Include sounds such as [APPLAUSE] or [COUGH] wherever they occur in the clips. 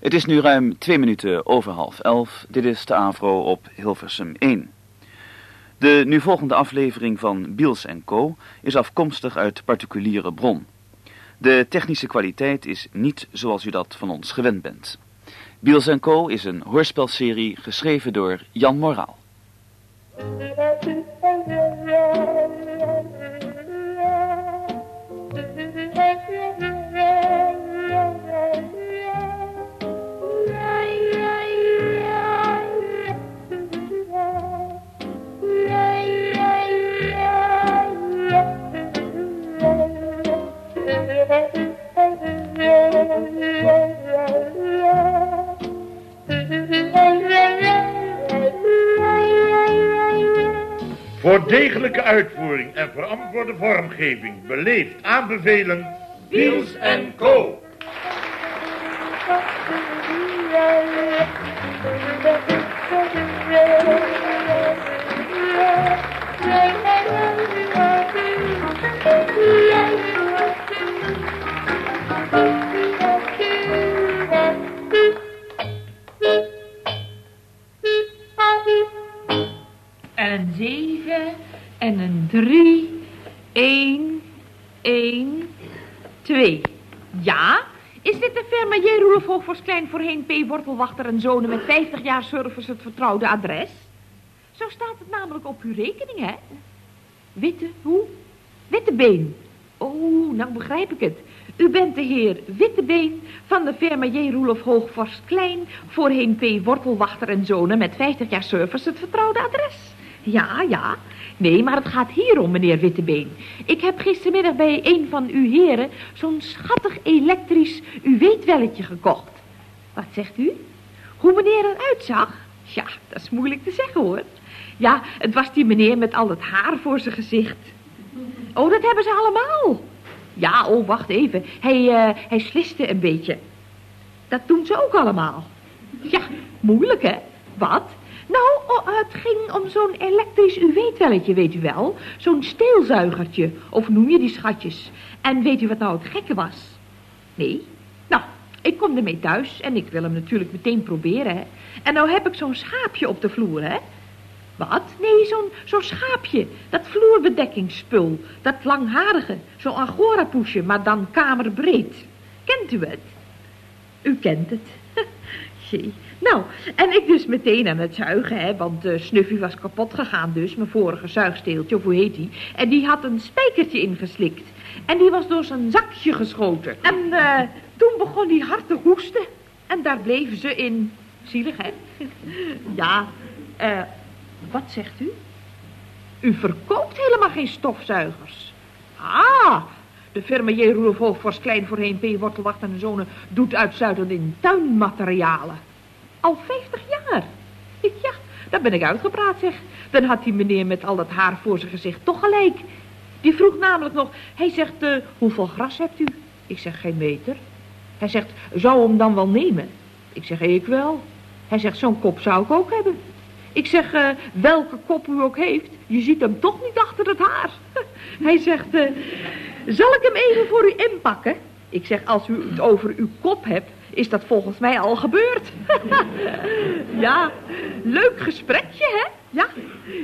Het is nu ruim twee minuten over half elf. Dit is de AVRO op Hilversum 1. De nu volgende aflevering van Biels Co. is afkomstig uit particuliere bron. De technische kwaliteit is niet zoals u dat van ons gewend bent. Biels Co. is een hoorspelserie geschreven door Jan Moraal. Voor degelijke uitvoering en verantwoorde vormgeving beleefd aanbevelen... Wiels en Co. drie. Eén. Eén. Twee. Ja? Is dit de firma J. Roelof Hoogvorsklein voorheen P. Wortelwachter en Zonen met 50 jaar service het vertrouwde adres? Zo staat het namelijk op uw rekening, hè? Witte, hoe? Wittebeen. Oh, nou begrijp ik het. U bent de heer Wittebeen van de firma J. Roelof Hoogvorst Klein, voorheen P. Wortelwachter en Zonen met 50 jaar service het vertrouwde adres. Ja, ja. Nee, maar het gaat hier om, meneer Wittebeen. Ik heb gistermiddag bij een van uw heren zo'n schattig elektrisch u weet welletje gekocht. Wat zegt u? Hoe meneer eruit zag? Ja, dat is moeilijk te zeggen hoor. Ja, het was die meneer met al het haar voor zijn gezicht. Oh, dat hebben ze allemaal. Ja, oh, wacht even. Hij, eh, hij sliste een beetje. Dat doen ze ook allemaal. Ja, moeilijk hè? Wat? Nou, oh, het ging om zo'n elektrisch u weet welletje, weet u wel. Zo'n steelzuigertje, of noem je die schatjes. En weet u wat nou het gekke was? Nee? Nou, ik kom ermee thuis en ik wil hem natuurlijk meteen proberen, hè. En nou heb ik zo'n schaapje op de vloer, hè. Wat? Nee, zo'n zo'n schaapje. Dat vloerbedekkingsspul. Dat langharige. Zo'n angora-poesje, maar dan kamerbreed. Kent u het? U kent het. [LAUGHS] Jee. Nou, en ik dus meteen aan het zuigen, hè, want uh, Snuffy was kapot gegaan dus, mijn vorige zuigsteeltje, of hoe heet die. En die had een spijkertje ingeslikt. En die was door zijn zakje geschoten. En uh, toen begon hij hard te hoesten. En daar bleven ze in. Zielig, hè? [LAUGHS] ja, eh, wat zegt u? U verkoopt helemaal geen stofzuigers. Ah, de firma J. Roelof Hoogvors Klein voorheen P. Wortelwacht en Zonen doet uitzuidend in tuinmaterialen. Al 50 jaar. Ja, daar ben ik uitgepraat, zeg. Dan had die meneer met al dat haar voor zijn gezicht toch gelijk. Die vroeg namelijk nog, hij zegt, uh, hoeveel gras hebt u? Ik zeg, geen meter. Hij zegt, zou hem dan wel nemen? Ik zeg, ik wel. Hij zegt, zo'n kop zou ik ook hebben. Ik zeg, uh, welke kop u ook heeft, je ziet hem toch niet achter het haar. [LAUGHS] hij zegt, uh, zal ik hem even voor u inpakken? Ik zeg, als u het over uw kop hebt, is dat volgens mij al gebeurd. [LAUGHS] ja, leuk gesprekje, hè? Ja,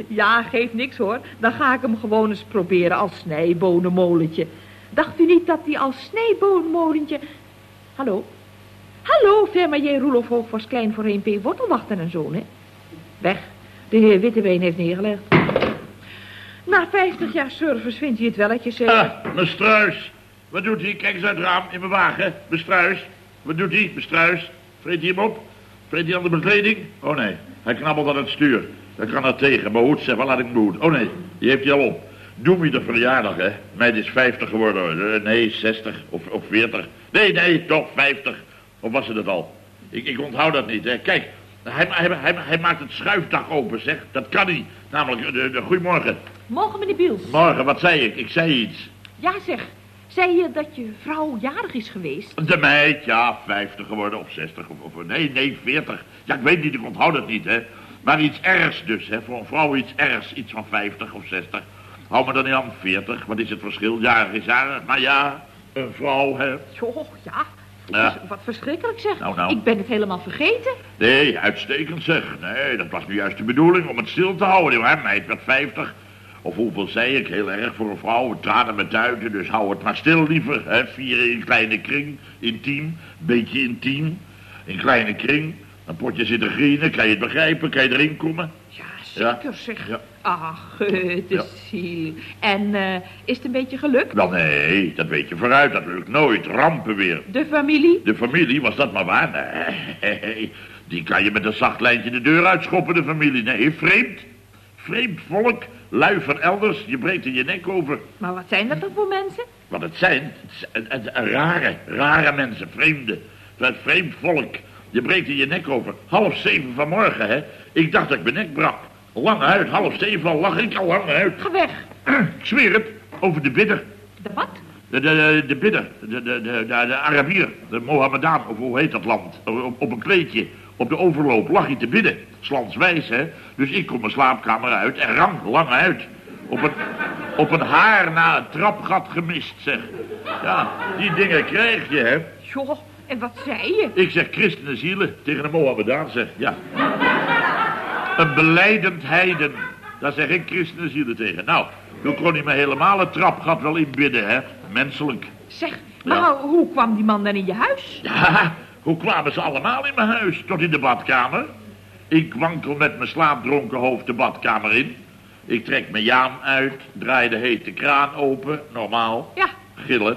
ja, geeft niks hoor. Dan ga ik hem gewoon eens proberen als snijbonenmolentje. Dacht u niet dat hij als snijbonenmolentje... Hallo? Hallo, J. Roelof Hoogvors Klein voor 1P Wortelwachten en zo, hè? Weg. De heer Wittebeen heeft neergelegd. Na 50 jaar service vindt hij het welletje zeker. Ah, mijn struis. Wat doet hij? Kijk eens uit het raam in mijn wagen. Mijn struis. Wat doet hij, mijn struis? Vreet hij hem op? Vreet hij aan de bekleding? Oh nee, hij knabbelt aan het stuur. Dat kan er tegen, maar hoed zeg, waar laat ik me Oh nee, die heeft hij al op. Doe me de verjaardag, hè. Meid is 50 geworden. Uh, nee, 60 of, of 40. Nee, nee, toch 50. Of was het het al? Ik, ik onthoud dat niet, hè. Kijk, hij, hij, hij, hij, maakt het schuifdak open, zeg. Dat kan hij. Namelijk, de, de, goedemorgen. Morgen, meneer Biels. Morgen, wat zei ik? Ik zei iets. Ja, zeg. Zei je dat je vrouw jarig is geweest? De meid, ja, 50 geworden of 60 of, of nee, nee, 40. Ja, ik weet niet, ik onthoud het niet, hè. Maar iets ergs dus, hè. Voor een vrouw iets ergs, iets van 50 of 60. Hou me dan niet aan 40. Wat is het verschil? Jarig is jarig. Maar ja, een vrouw, hè. Jo, ja, Ja. Wat verschrikkelijk zeg. Nou, nou. Ik ben het helemaal vergeten. Nee, uitstekend zeg. Nee, dat was nu juist de bedoeling om het stil te houden. Hè? Meid met 50. Of hoeveel zei ik? Heel erg voor een vrouw. We tranen met duiten, dus hou het maar stil liever. Hè? Vieren in kleine kring, intiem. Beetje intiem. In kleine kring. Een potje zitten grienen, kan je het begrijpen? Kan je erin komen? Ja, Ja. zeker zeg. Ja. Ach, de Ja. ziel. En eh, is het een beetje gelukt? Wel nee, dat weet je vooruit. Dat lukt nooit. Rampen weer. De familie? De familie, was dat maar waar? Nee, die kan je met een zacht lijntje de deur uitschoppen, de familie. Nee, vreemd. Vreemd volk, lui van elders, je breekt er je nek over. Maar wat zijn dat dan voor mensen? Wat het zijn, het zijn- het- het- rare, rare mensen, vreemde. Het vreemd volk, je breekt er je nek over. Half zeven vanmorgen, hè. Ik dacht dat ik mijn nek brak. Lang uit, half zeven al lag ik al lang uit. Ga weg. [CLEARS THROAT] Ik zweer het, over de bidder. De wat? De, de, de bidder, de, de, de, de, de Arabier, de Mohammedaan, of hoe heet dat land? Op, op een kleedje, op de overloop, lag hij te bidden. Slanswijs, hè? Dus ik kom mijn slaapkamer uit en rang, lang uit. Op een, op een haar na het trapgat gemist, zeg. Ja, die dingen krijg je, hè? Joh, en wat zei je? Ik zeg christenen zielen tegen een Mohammedaan, zeg. Ja. Een beleidend heiden. Daar zeg ik christenen zielen tegen. Nou, toen kon hij me helemaal het trapgat wel inbidden, hè? Menselijk. Zeg, maar Ja. hoe kwam die man dan in je huis? Ja, hoe kwamen ze allemaal in mijn huis tot in de badkamer? Ik wankel met mijn slaapdronken hoofd de badkamer in. Ik trek mijn jaam uit, draai de hete kraan open, normaal. Ja, Gillen.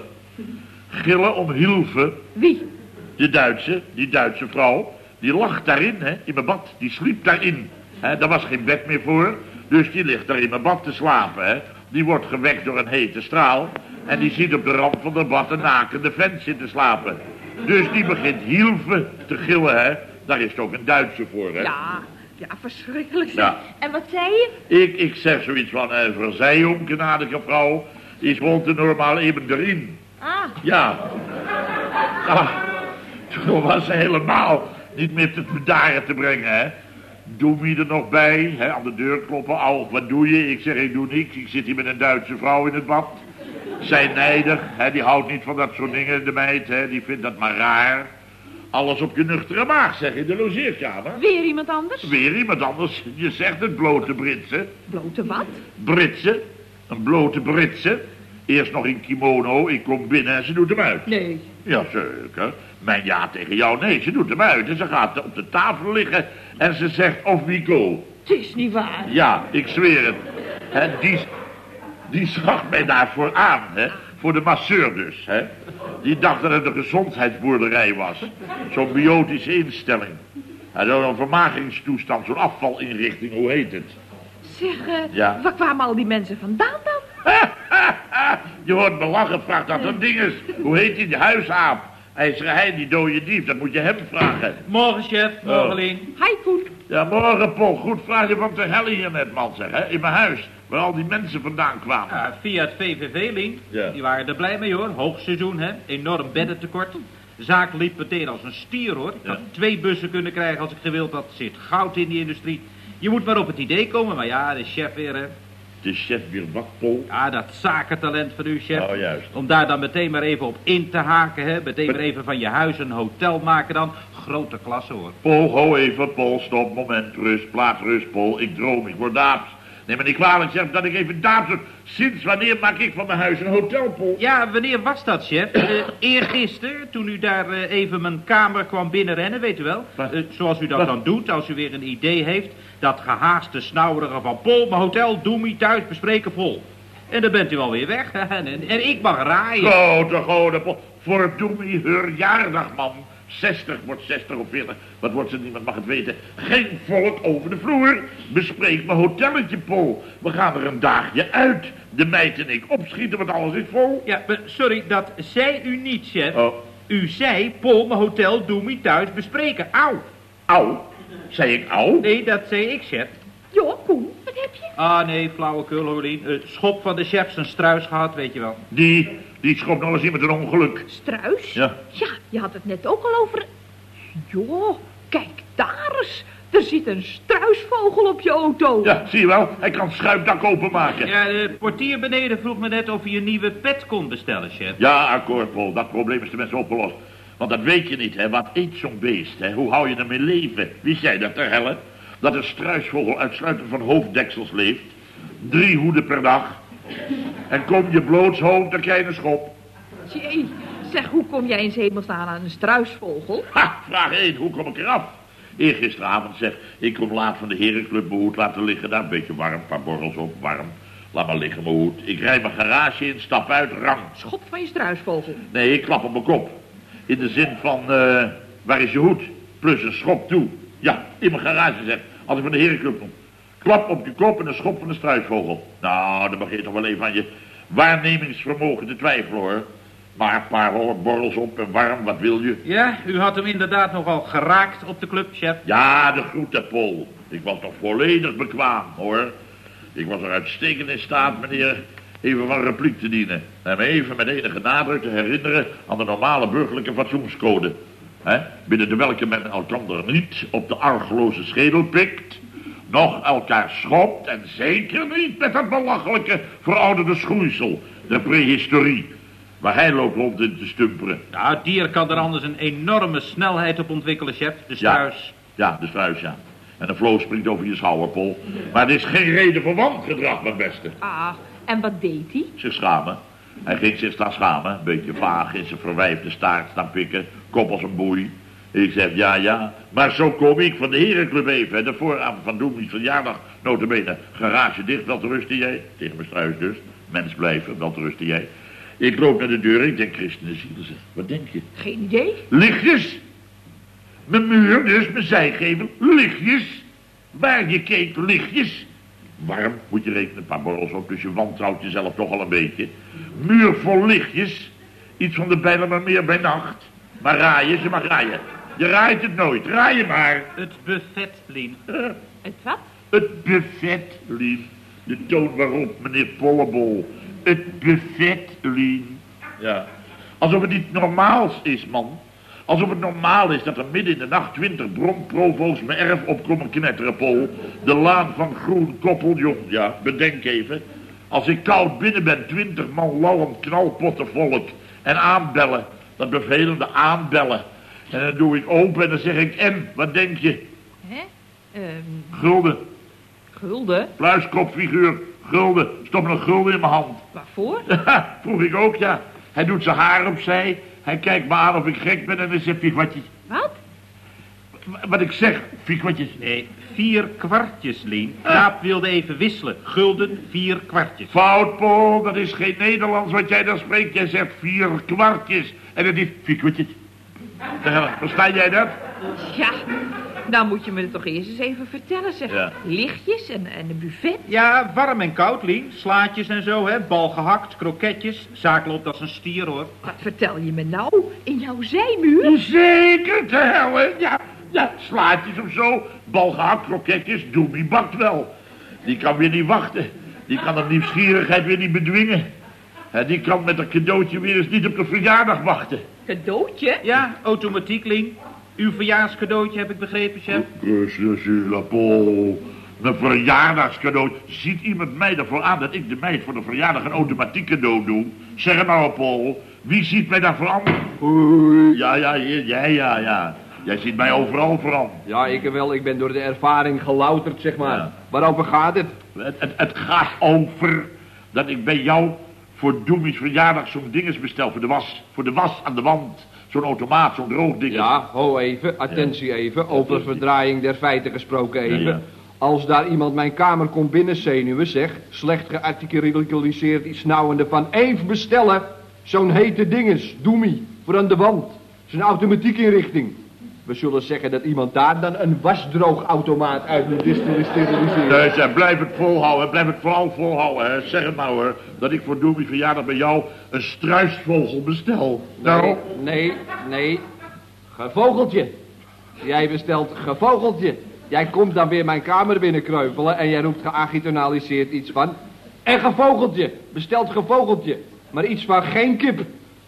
Gillen om Hilve, wie? de Duitse, die Duitse vrouw. Die lag daarin, hè, in mijn bad. Die sliep daarin. Hè, daar was geen bed meer voor. Dus die ligt daar in mijn bad te slapen, hè. Die wordt gewekt door een hete straal. En die ziet op de rand van de bad een nakende vent zitten slapen. Dus die begint Hilve te gillen, hè. Daar is toch een Duitse voor, hè. Ja, ja, verschrikkelijk. Ja. En wat zei je? Ik, ik zeg zoiets van, eh, verzijom, genadige vrouw. Die woont er normaal even erin. Ah, Ja. Ah, toen was ze helemaal niet meer te bedaren te brengen, hè. Doe me er nog bij, hè, aan de deur kloppen. Au, wat doe je? Ik zeg, ik doe niks. Ik zit hier met een Duitse vrouw in het bad. Zij nijdig, hè, die houdt niet van dat soort dingen, de meid, hè. Die vindt dat maar raar. Alles op je nuchtere maag, zeg, in de logeerkamer. weer iemand anders? Weer iemand anders. Je zegt het, blote Britse. Blote wat? Britse. Een blote Britse. Eerst nog in kimono, ik kom binnen en ze doet hem uit. Nee. Jazeker. Mijn ja tegen jou, nee, ze doet hem uit. En ze gaat op de tafel liggen en ze zegt, of we go. Het is niet waar. Ja, ik zweer het. Hè, die, die zag mij daarvoor aan, hè. Voor de masseur dus, hè. Die dacht dat het een gezondheidsboerderij was. Zo'n biotische instelling. En zo'n vermageringstoestand, zo'n afvalinrichting, hoe heet het? Zeg, eh, Ja. waar kwamen al die mensen vandaan dan? [LAUGHS] Je hoort me lachen, vraag dat een ding is. Hoe heet die, de huisaap? Hij is hij, die dode dief, dat moet je hem vragen. Morgen, chef. Morgen, Oh. Lien. Hi, Koen. Ja, morgen, Paul. Goed vraag je van te helle hier net, man, zeg, hè? In mijn huis, waar al die mensen vandaan kwamen. Ja, via het VVV, Lien. Ja. Die waren er blij mee, hoor. Hoogseizoen, hè. Enorm beddentekort. De zaak liep meteen als een stier, hoor. Ik had twee bussen kunnen krijgen als ik gewild had. Zit goud in die industrie. Je moet maar op het idee komen. Maar ja, de chef weer, hè. De chef Paul? Ja, dat zakentalent van u, chef. Oh, juist. Om daar dan meteen maar even op in te haken, hè. Meteen maar even van je huis een hotel maken dan. Grote klasse, hoor. Paul, ho even, Paul, stop, moment, rust, plaats rust, Paul. Ik droom, ik word daaps. Neem me niet kwalijk, zeg dat ik even word. Sinds wanneer maak ik van mijn huis een hotel, Paul? Ja, wanneer was dat, chef? Uh, eergisteren, toen u daar eh, even mijn kamer kwam binnenrennen, weet u wel? Eh, zoals u dat Wat? dan doet als u weer een idee heeft. Dat gehaaste snauwerige van Pol, mijn hotel, doe me thuis, bespreken vol. En dan bent u alweer weg. en, en ik mag raaien. Grote, grote, Paul. Voor Doemie, heur jaardag, man. 60 wordt 60 of 40. Wat wordt ze, niemand mag het weten. Geen volk over de vloer. Bespreek mijn hotelletje, Paul. We gaan er een dagje uit. De meid en ik opschieten, want alles is vol. Ja, maar sorry, dat zei u niet, chef. Oh, U zei, Pol, mijn hotel, doe me thuis, bespreken. Auw. au. Zei ik au? Nee, dat zei ik, chef. Jo, Koen, wat heb je? Ah, nee, flauwekul, hoor, Lien. Eh, schop van de chef zijn struis gehad, weet je wel. Die, die schopt nog eens in met een ongeluk. Struis? Ja. Ja, je had het net ook al over... Jo, kijk daar eens. Er zit een struisvogel op je auto. Ja, zie je wel? Hij kan het schuipdak openmaken. Ja, Ja, de portier beneden vroeg me net of hij een nieuwe pet kon bestellen, chef. akkoord, Paul. Dat probleem is tenminste opgelost. Want dat weet je niet, hè. Wat eet zo'n beest, hè? Hoe hou je hem in leven? Wist jij dat ter helle? Dat een struisvogel uitsluitend van hoofddeksels leeft. Drie hoeden per dag. En kom je blootshoofd, dan krijg je een schop. Jee, zeg, hoe kom jij in hemelsnaam aan een struisvogel? Ha, vraag 1, hoe kom ik eraf? Eergisteravond zeg, ik kom laat van de herenclub mijn hoed laten liggen. Daar een beetje warm, een paar borrels op, warm. Laat maar liggen mijn hoed. Ik rijd mijn garage in, stap uit, rang. Schop van je struisvogel. Nee, ik klap op mijn kop. In de zin van, eh, waar is je hoed? Plus een schop toe. Ja, in mijn garage zeg, als ik van de herenclub kom. Klap op je kop en een schop van de struisvogel. Nou, dan begin je toch wel even aan je waarnemingsvermogen te twijfelen hoor. Maar een paar borrels op en warm, wat wil je? Ja, u had hem inderdaad nogal geraakt op de club, chef. Ja, de groete, Paul. Ik was toch volledig bekwaam, hoor. Ik was er uitstekend in staat, meneer, even van repliek te dienen. En me even met enige nadruk te herinneren aan de normale burgerlijke fatsoenscode. Binnen de welke men elkander niet op de argeloze schedel pikt, nog elkaar schopt en zeker niet met dat belachelijke verouderde schoeisel, de prehistorie, waar hij loopt rond in te stumperen. Nou, het dier kan er anders een enorme snelheid op ontwikkelen, chef. De struis. Ja, de struis, ja. En de vloot springt over je schouder, Paul. Maar er is geen reden voor wangedrag, mijn beste. Ah, en wat deed hij? Zich schamen. Hij ging zich staan schamen, een beetje vaag in zijn verwijfde staart staan pikken, kop als een boei. Ik zeg, ja, ja, maar zo kom ik van de herenclub even, de vooravond van Doemies verjaardag, notabene, garage dicht, wel te rusten jij, tegen mijn struis dus, mens blijven, wel te rusten jij. Ik loop naar de deur, ik denk, christenen zielen ze, wat denk je? Geen idee. Lichtjes, mijn muur dus, mijn zijgevel, lichtjes, waar je keek, lichtjes. Warm, moet je rekenen, een paar borrels op, dus je wantrouwt jezelf toch al een beetje. Muur vol lichtjes, iets van de bijlen maar meer bij nacht. Maar raaien, ze mag raaien. Je raait het nooit, raaien maar. Het buffet, Lien. Het wat? Het buffet, Lien. De toon waarop, meneer Pollebol. Het buffet, Lien. Ja. Alsof het niet normaals is, man. Alsof het normaal is dat er midden in de nacht twintig bromprovo's mijn erf opkomen knetteren, Pol. De laan van groen koppeljong, ja, bedenk even. Als ik koud binnen ben, twintig man lauwend knalpotten volk. En aanbellen, dat bevelende aanbellen. En dan doe ik open en dan zeg ik, en, wat denk je? Hè? Ehm, Gulden, gulden? pluiskopfiguur, gulden. Stop een gulden in mijn hand. [LAUGHS] Waarvoor? [LAUGHS] Vroeg ik ook, ja. Hij doet zijn haar opzij. Hij kijkt me aan of ik gek ben en dan zegt hij, wat, je, Wat? wat ik zeg, Fikwatjes. Nee, vier kwartjes, Lien. Jaap wilde even wisselen. Gulden, vier kwartjes. Fout, Paul, dat is geen Nederlands wat jij dan spreekt. Jij zegt vier kwartjes. En dat is Fikwatjes. Versta jij dat? Ja, nou moet je me het toch eerst eens even vertellen, zeg. Ja. Lichtjes en, en een buffet. Ja, warm en koud, Lien. Slaatjes en zo, hè. Bal gehakt, kroketjes. Zaak loopt als een stier, hoor. Wat vertel je me nou? In jouw zijmuur? Zeker te hellen. Ja, ja, slaatjes of zo. Bal gehakt, kroketjes, Doemie bakt wel. Die kan weer niet wachten. Die kan de nieuwsgierigheid weer niet bedwingen. En die kan met een cadeautje weer eens niet op de verjaardag wachten. Cadeautje? Ja, automatiek, Lien. Uw verjaarscadeautje, heb ik begrepen, chef. Cecile Paul. Mijn verjaardagscadeau. Ziet iemand mij ervoor aan dat ik de meid voor de verjaardag een automatiek cadeau doe? Zeg het nou, Paul. Wie ziet mij daarvoor aan? Ja, ja, ja, ja, ja. Jij ziet mij overal vooral. Ja, ik wel. Ik ben door de ervaring gelouterd, zeg maar. Ja. Waarover gaat het? Het, het, het gaat over dat ik bij jou voor Doemies verjaardag zo'n dinges bestel voor de was. Voor de was aan de wand. Zo'n automaat, zo'n droog ding. Ja, ho even. Attentie even. Over verdraaiing der feiten gesproken even. Ja, ja. Als daar iemand mijn kamer komt binnenzenuwen, zeg. Slecht gearticuliseerd iets snauwende van even bestellen. Zo'n hete dinges, doemie, voor aan de wand. Zo'n automatiek inrichting. We zullen zeggen dat iemand daar dan een wasdroogautomaat uit moet steriliseren. Nee, zeg, blijf het volhouden. Blijf het vooral volhouden. Hè. Zeg het nou hoor. Dat ik voor Doemies verjaardag bij jou een struisvogel bestel. Nou, Nee, nee, nee. Gevogeltje. Jij bestelt gevogeltje. Jij komt dan weer mijn kamer binnenkreupelen en jij roept geagiternaliseerd iets van... En gevogeltje. Bestelt gevogeltje. Maar iets van geen kip.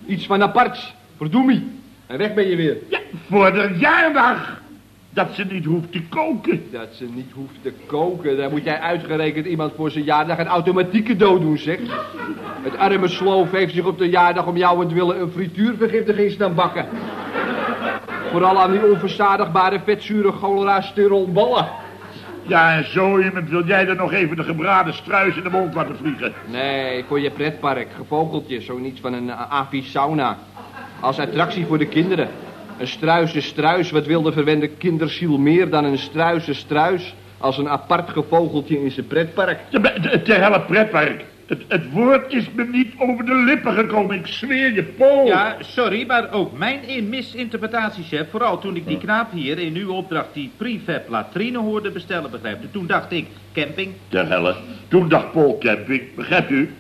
Iets van aparts. Verdoemie. En weg ben je weer. ja, voor de verjaardag. Dat ze niet hoeft te koken. Dat ze niet hoeft te koken. Daar moet jij uitgerekend iemand voor zijn jaardag een automatieke dood doen, zeg. Het arme sloof heeft zich op de jaardag om jou willen een frituurvergiftiging staan bakken. Vooral aan die onverzadigbare vetzure cholera stirolballen. Ja, en zo iemand wil jij er nog even de gebraden struis in de mond laten vliegen. Nee, voor je pretpark, gevogeltje, zoiets van een uh, avisauna. Als attractie voor de kinderen. Een struise struis, wat wil de verwende kinderziel meer dan een struise struis... als een apart gevogeltje in zijn pretpark? Te helle pretpark. Het, het, woord is me niet over de lippen gekomen, ik zweer je, Paul. Ja, sorry, maar ook mijn misinterpretatie, chef. Vooral toen ik die knaap hier in uw opdracht die prefab latrine hoorde bestellen, begrijpt u. Toen dacht ik, camping. Ter helle. Toen dacht Paul camping, begrijpt u?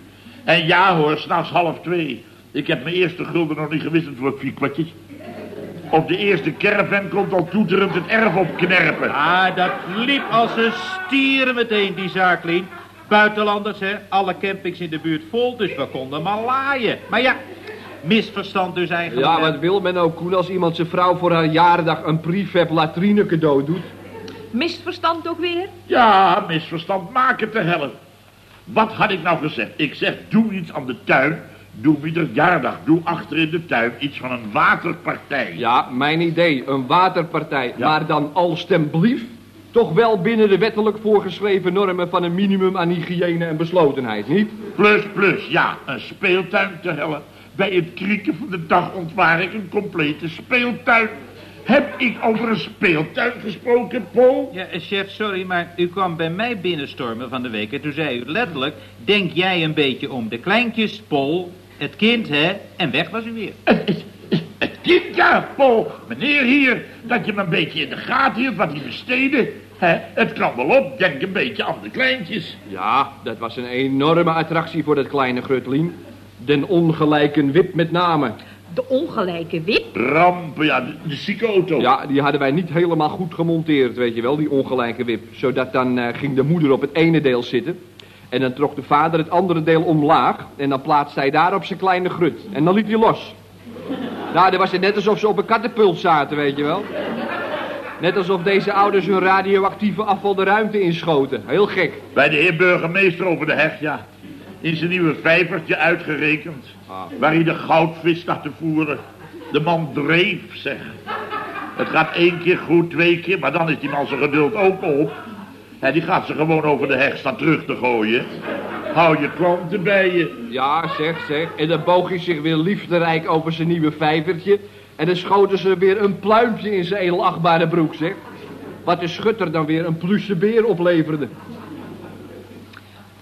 En ja hoor, s'nachts half twee. Ik heb mijn eerste gulden nog niet gewisseld voor vier kwartjes. Op de eerste caravan komt al toeterend het erf opknerpen. Ah, dat liep als een stieren meteen, die zaak, Lien. Buitenlanders, hè, alle campings in de buurt vol, dus we konden maar laaien. Maar ja, misverstand dus eigenlijk. Ja, wat wil men ook, Koen, als iemand zijn vrouw voor haar jaardag een prefab latrine cadeau doet? Misverstand ook weer? Ja, misverstand maken te hellen. Wat had ik nou gezegd? Ik zeg, doe iets aan de tuin. Doe ieder jaardag, doe achter in de tuin iets van een waterpartij. Ja, mijn idee, een waterpartij. Ja. Maar dan alstemblieft toch wel binnen de wettelijk voorgeschreven normen van een minimum aan hygiëne en beslotenheid, niet? Plus, plus, ja, een speeltuin te hellen. Bij het krieken van de dag ontwaar ik een complete speeltuin. Heb ik over een speeltuin gesproken, Paul? Ja, chef, sorry, maar u kwam bij mij binnenstormen van de week... en toen zei u letterlijk... denk jij een beetje om de kleintjes, Paul? Het kind, hè? En weg was u weer. Het, kind, ja, Paul. Meneer hier, dat je me een beetje in de gaten hield wat die besteden. Hè, het kan wel op, denk een beetje aan de kleintjes. Ja, dat was een enorme attractie voor dat kleine Grutlien. Den ongelijke wip met name. De ongelijke wip? Rampen, ja, de, de zieke auto. Ja, die hadden wij niet helemaal goed gemonteerd, weet je wel, die ongelijke wip. Zodat dan uh, ging de moeder op het ene deel zitten. En dan trok de vader het andere deel omlaag. En dan plaatste hij daar op zijn kleine grut. En dan liet hij los. Nou, dan was het net alsof ze op een kattenpult zaten, weet je wel. Net alsof deze ouders hun radioactieve afval de ruimte inschoten. Heel gek. Bij de heer burgemeester over de heg, ja. In zijn nieuwe vijvertje uitgerekend. Ah. Waar hij de goudvis staat te voeren. De man dreef, zeg. Het gaat één keer goed, twee keer, maar dan is die man zijn geduld ook op. En die gaat ze gewoon over de heg staan terug te gooien. Hou je klanten bij je. Ja, zeg, zeg. En dan boog hij zich weer liefderijk over zijn nieuwe vijvertje. En dan schoten ze weer een pluimpje in zijn edelachtbare broek, zeg. Wat de schutter dan weer een pluche beer opleverde.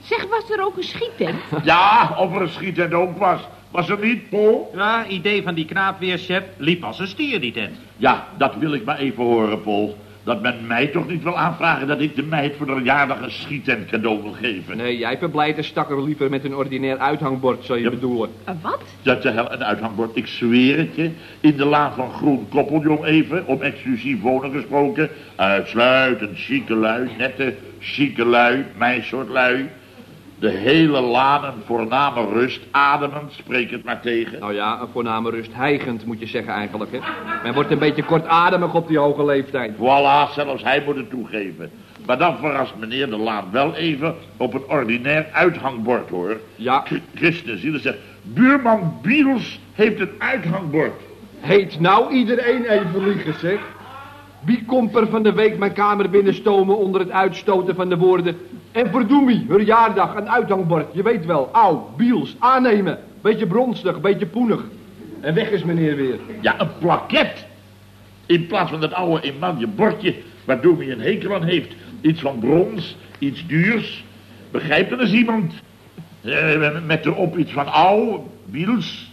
Zeg, was er ook een schietent? Ja, of er een schietent ook was. Was er niet, Paul? Ja, idee van die knaap weer, chef. Liep als een stier, die tent. Ja, dat wil ik maar even horen, Paul. Dat men mij toch niet wil aanvragen dat ik de meid voor de verjaardag een schietent cadeau wil geven. Nee, jij verblijdt de stakker liever met een ordinair uithangbord, zou je ja. bedoelen. Een wat? Dat is een uithangbord, ik zweer het je. In de laan van Groen Koppeljong even, om exclusief wonen gesproken. Uitsluitend chique lui, nette chique lui, mijn soort lui. De hele laan een voorname rust, ademend, spreek het maar tegen. Nou ja, een voorname rust, hijgend moet je zeggen eigenlijk, hè. Men wordt een beetje kortademig op die hoge leeftijd. Voilà, zelfs hij moet het toegeven. Maar dan verrast meneer de laan wel even op een ordinair uithangbord, hoor. Ja. Christenzielen zegt, buurman Biels heeft een uithangbord. Heet nou iedereen even liegen, zeg. Wie komt er van de week mijn kamer binnenstomen onder het uitstoten van de woorden... En verdoemie, jaardag, een uithangbord, je weet wel, oud, biels, aannemen. Beetje bronstig, beetje poenig. En weg is meneer weer. Ja, een plaket. In plaats van dat oude Emmanuel bordje waar Doemie een hekel aan heeft. Iets van brons, iets duurs. Begrijpt er eens iemand? Eh, met erop iets van ouw, biels.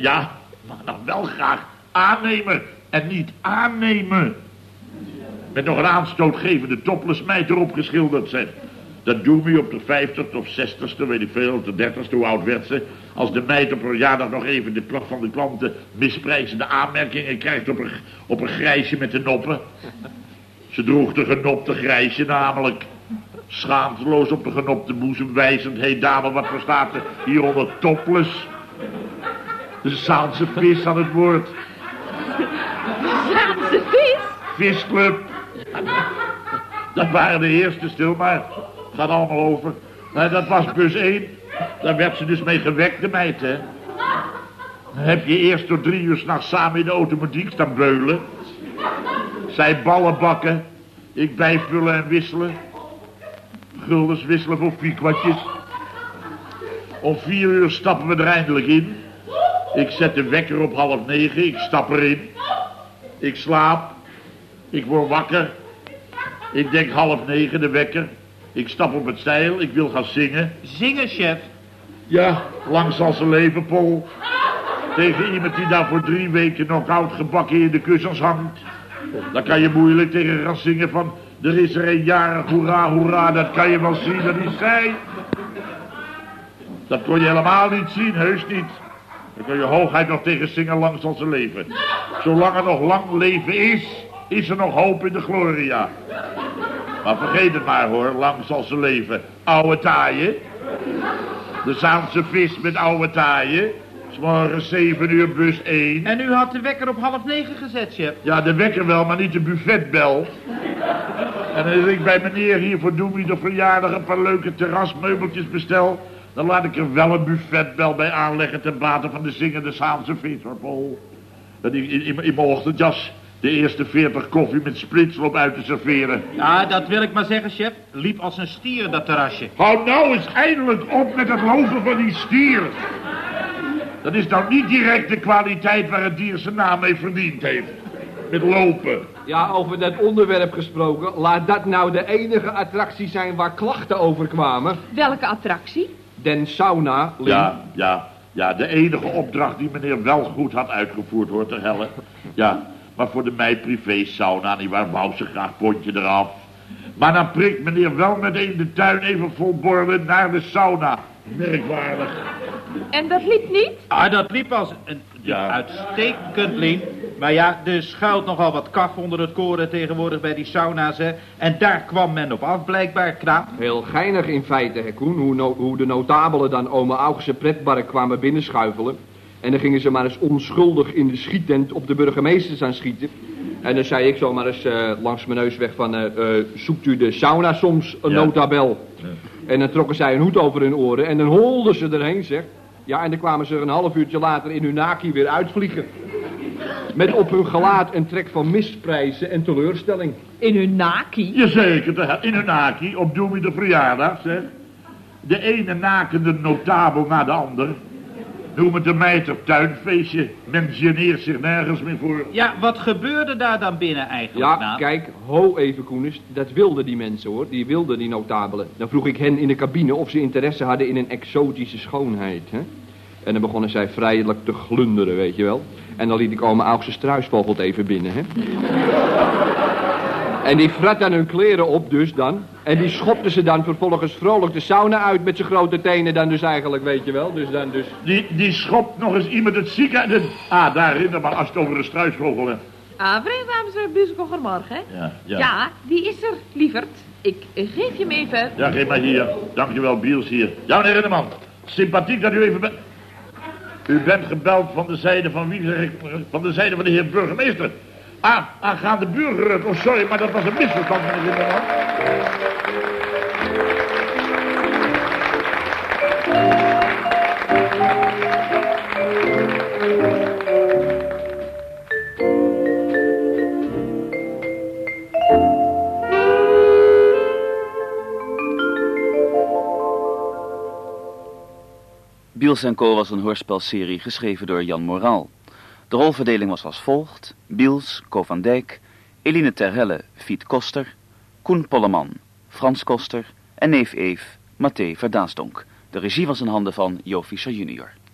Ja, maar dan wel graag aannemen en niet aannemen. Met nog een aanstootgevende topless meid erop geschilderd zijn. Dat doe me op de vijftigste of zestigste, weet ik veel, of de dertigste, hoe oud werd ze. Als de meid op haar jaardag nog even de klap van de klanten misprijzende aanmerkingen krijgt op een, op een grijsje met de noppen. Ze droeg de genopte grijsje namelijk. Schaamteloos op de genopte boezem wijzend. Hé hey, dame, wat verstaat er hieronder topless? De Zaanse vis aan het woord. Zaanse vis? Visclub. Dat waren de eerste, stil maar. Gaat allemaal over. Nee, dat was bus 1. Daar werd ze dus mee gewekt, de meid, hè. Dan heb je eerst tot drie uur s'nachts samen in de automatiek staan beulen. Zij ballen bakken. Ik bijvullen en wisselen. Guldens wisselen voor piekwartjes. Om vier uur stappen we er eindelijk in. Ik zet de wekker op half negen. Ik stap erin. Ik slaap. Ik word wakker. Ik denk half negen de wekker. Ik stap op het zeil. Ik wil gaan zingen. Zingen, chef. Ja, lang zal ze leven, Paul. Tegen iemand die daar voor drie weken nog oud gebakken in de kussens hangt. Dan kan je moeilijk tegen gaan zingen van... Er is er een jarig, hoera, hoera, dat kan je wel zien, dat is zij. Dat kon je helemaal niet zien, heus niet. Dan kun je hoogheid nog tegen zingen, lang zal ze leven. Zolang er nog lang leven is, is er nog hoop in de gloria. Maar vergeet het maar hoor, lang zal ze leven. Oude taaien. De Zaanse vis met oude taaien. S'morgens 7 uur bus 1. En u had de wekker op half negen gezet, chef. Ja, de wekker wel, maar niet de buffetbel. En als ik bij meneer hier voor Doemie de verjaardag een paar leuke terrasmeubeltjes bestel... dan laat ik er wel een buffetbel bij aanleggen ten bate van de zingende Paul. Dat in, in, in mijn ochtendjas de eerste 40 koffie met sprits loop uit te serveren. Ja, dat wil ik maar zeggen, chef. Liep als een stier, dat terrasje. Hou nou eens eindelijk op met het lopen van die stier. Dat is nou niet direct de kwaliteit waar het dier zijn naam mee verdiend heeft. Met lopen. Ja, over dat onderwerp gesproken. Laat dat nou de enige attractie zijn waar klachten over kwamen. Welke attractie? Den sauna, Lien. Ja, ja, ja, de enige opdracht die meneer wel goed had uitgevoerd hoort ter helle. Ja, maar voor de mij privé sauna, nietwaar, wou ze graag pontje eraf. Maar dan prikt meneer wel meteen de tuin even vol borrelen naar de sauna. Merkwaardig. En dat liep niet? Ah, dat liep als een Ja. uitstekend, Lien. Maar ja, er schuilt nogal wat kaf onder het koren tegenwoordig bij die sauna's, hè. En daar kwam men op af, blijkbaar, knap. Heel geinig in feite, hè Koen, hoe, no- hoe de notabelen dan ome Augse pretpark kwamen binnenschuifelen. En dan gingen ze maar eens onschuldig in de schiettent op de burgemeesters aan schieten. En dan zei ik zo maar eens eh, langs mijn neus weg van, eh, eh, zoekt u de sauna soms een Ja. notabel? En dan trokken zij een hoed over hun oren en dan holden ze erheen, zeg. Ja, en dan kwamen ze er een half uurtje later in hun naki weer uitvliegen. Met op hun gelaat een trek van misprijzen en teleurstelling. In hun naki? Jazeker, in een naki op Doemie de verjaardag, zeg. De ene nakende notabel na de ander. Noem het een meid op tuinfeestje. Men geneert zich nergens meer voor. Ja, wat gebeurde daar dan binnen eigenlijk, Ja, kijk, ho even Koenis, dat wilden die mensen hoor, die wilden die notabelen. Dan vroeg ik hen in de cabine of ze interesse hadden in een exotische schoonheid, hè. En dan begonnen zij vrijelijk te glunderen, weet je wel. En dan liet ik oma Augse struisvogelt even binnen, hè. En die frat dan hun kleren op dus dan. En die schopte ze dan vervolgens vrolijk de sauna uit met zijn grote tenen dan dus eigenlijk, weet je wel. Dus dan dus... Die, die schopt nog eens iemand het ziekenhuis. Ah, daar herinner maar als het over een struisvogel hebt. Ah, vreemd, dames en heren, hè? Ja, ja. Ja, die is er, lieverd. Ik eh, geef je hem even. Ja, geef maar hier. Dankjewel, Biels hier. Ja, meneer Rinneman. Sympathiek dat u even bent. U bent gebeld van de zijde van wie zeg ik? Van de zijde van de heer burgemeester. Ah, aangaande burger. Oh, sorry, maar dat was een misverstand, meneer Rinneman. Biels Co. was een hoorspelserie geschreven door Jan Moraal. De rolverdeling was als volgt. Biels, Co van Dijk, Eline Terhelle, Fiet Koster, Koen Polleman, Frans Koster en neef Eef, Mathé Verdaasdonk. De regie was in handen van Jo Fischer junior.